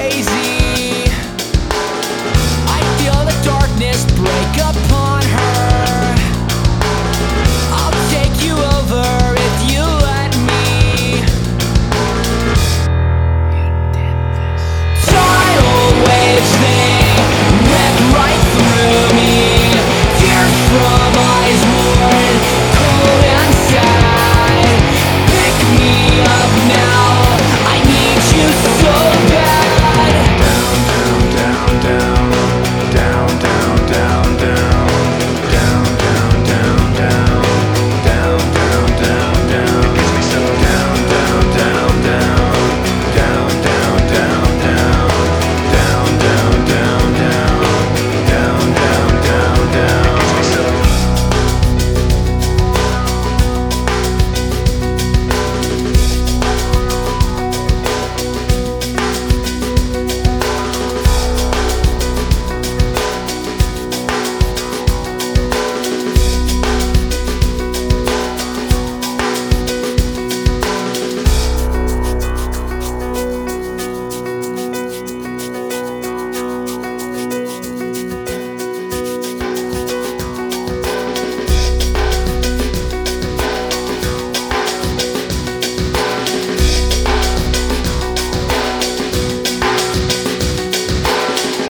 crazy.